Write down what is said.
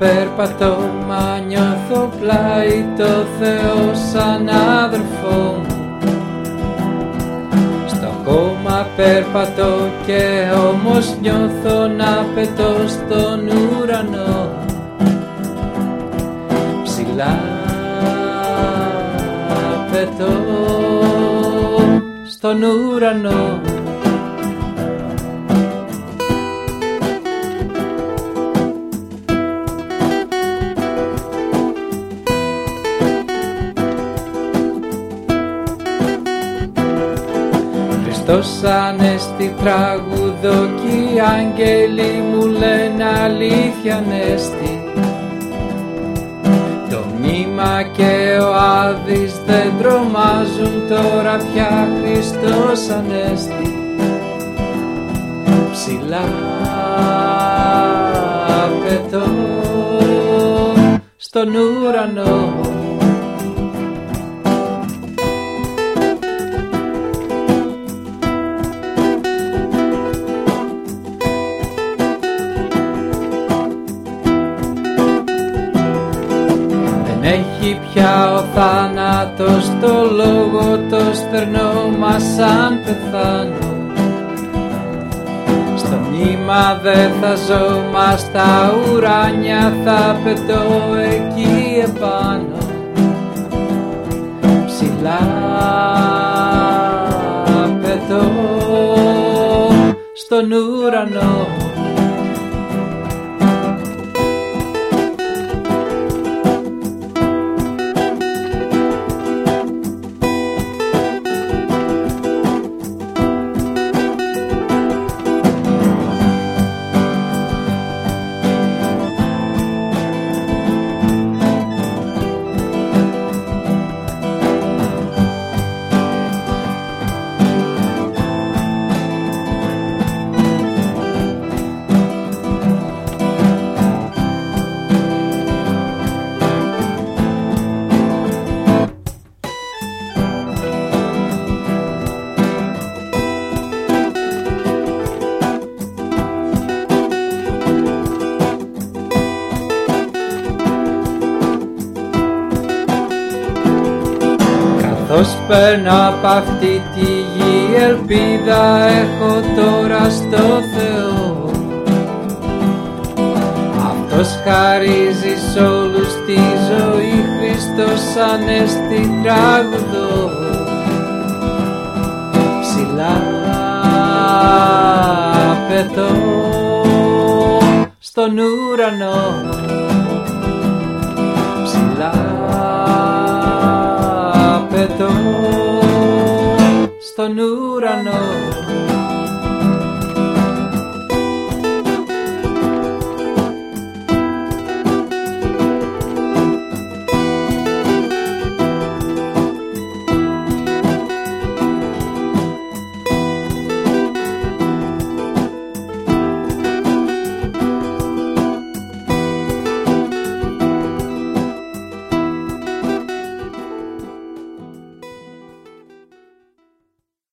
περπατώ μα νιώθω πλάι το Θεό σαν αδερφό μου Στο χώμα περπατώ και όμως νιώθω να πετώ στον ουρανό. Ψηλά πετώ στον ουρανό Χριστός ανέστη τραγουδό κι οι άγγελοι μου λένε αλήθεια ανέστη. Το μνήμα και ο Άδης δεν τρομάζουν τώρα πια Χριστός ανέστη. Ψηλά πετώ στον ουρανό έχει πια ο θάνατος το λόγο το στερνό μας αν πεθάνω. Στο μνήμα δεν θα ζω μα στα ουράνια θα πετώ εκεί επάνω. Ψηλά πετώ στον ουρανό Καθώς παίρνω απ' αυτή τη γη ελπίδα έχω τώρα στο Θεό. Αυτός χαρίζει σ' όλους τη ζωή Χριστός ανέστη τραγουδό Ψηλά πετώ στον ουρανό So Noor, I know.